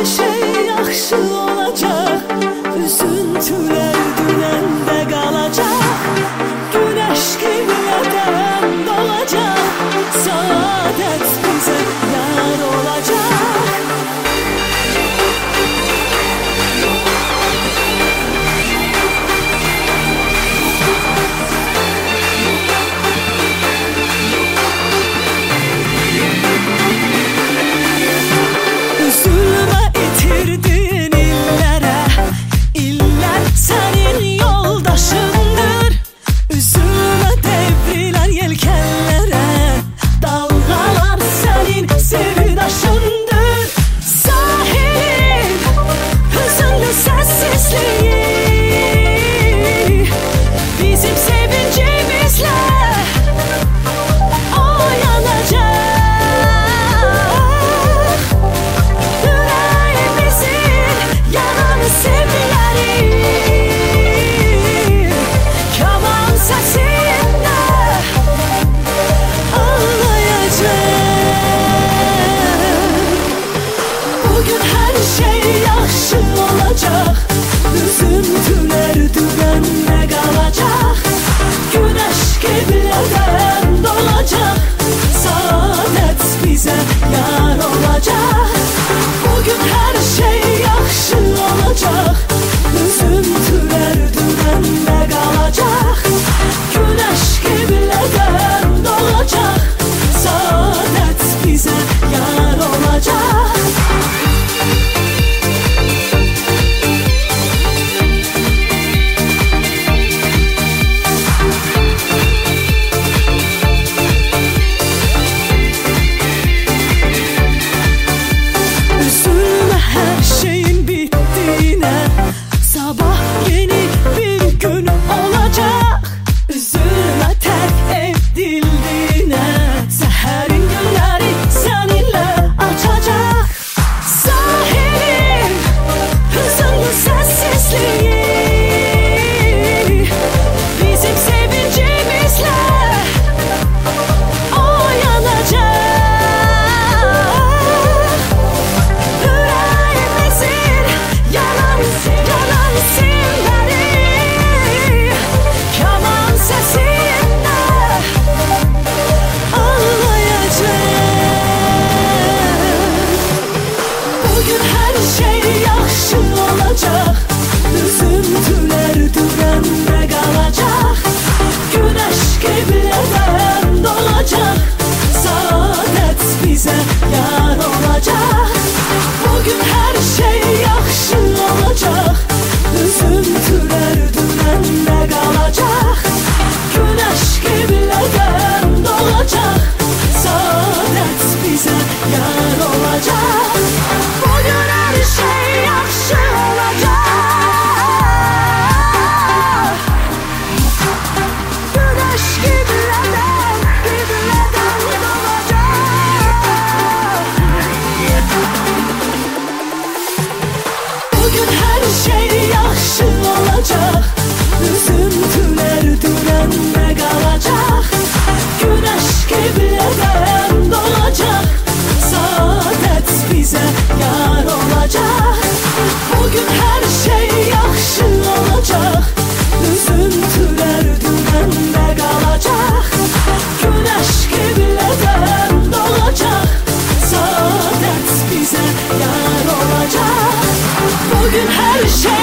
her şey yaxşı olacak. Üzüntü soon aşık olacak Üzüntüler düğende kalacak. Güneş gibi dolacak? Saadet bize yar olacak. yeah. yar olacak. Bugün her şey yakşı olacak. Üzüntüler dümende kalacak. Güneş gibilerden dolacak. Saadet bize yar olacak. Bugün her şey